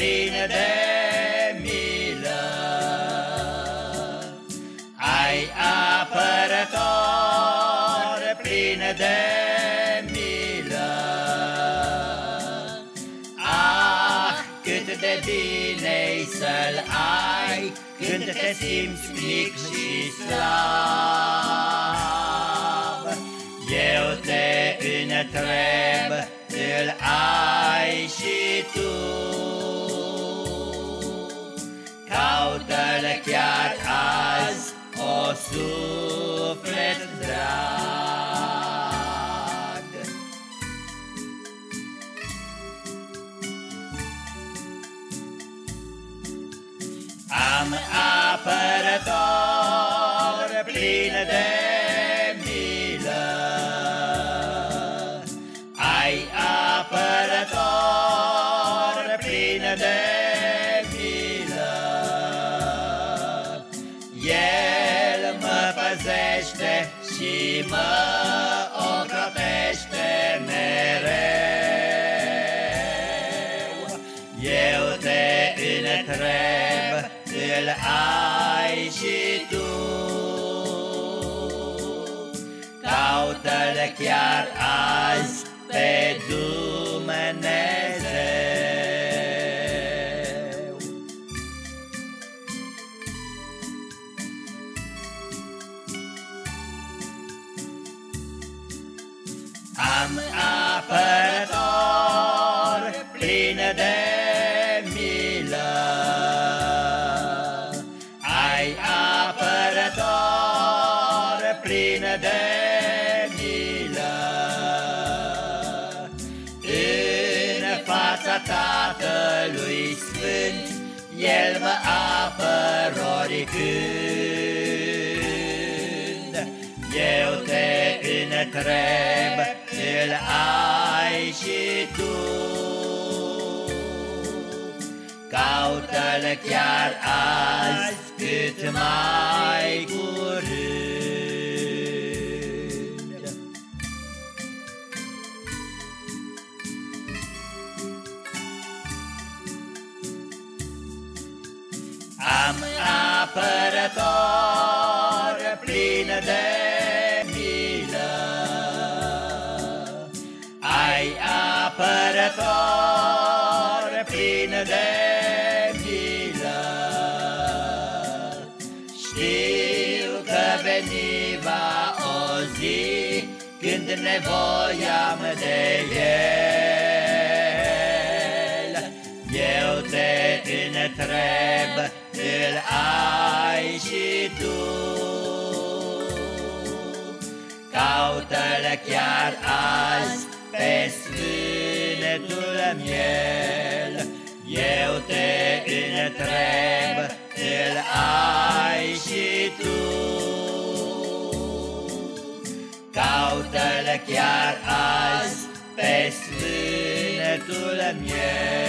plin de milă. Ai apărător plin de milă. Ah, cât de bine să-l ai când te simți mic și slab. Eu te întreb suflet drag. Am apărător plin de păzește și mă ocrotește mereu. Eu te întreb, îl ai și tu. Caută-l chiar azi Am apărător plin de milă, Ai apărător plin de milă, În fața Tatălui Sfânt, El mă apără oricând. Eu te întreb, îl ai și tu. Caută-l chiar azi cât mai curând. Am apărător plin de apărător plin de milă. Știu că veni va o zi când nevoiam de el. Eu te întreb, îl ai și tu. Caută-l chiar azi pe sfântul miel. Eu te întreb, îl ai și tu. Caută-l chiar azi pe sfântul miel.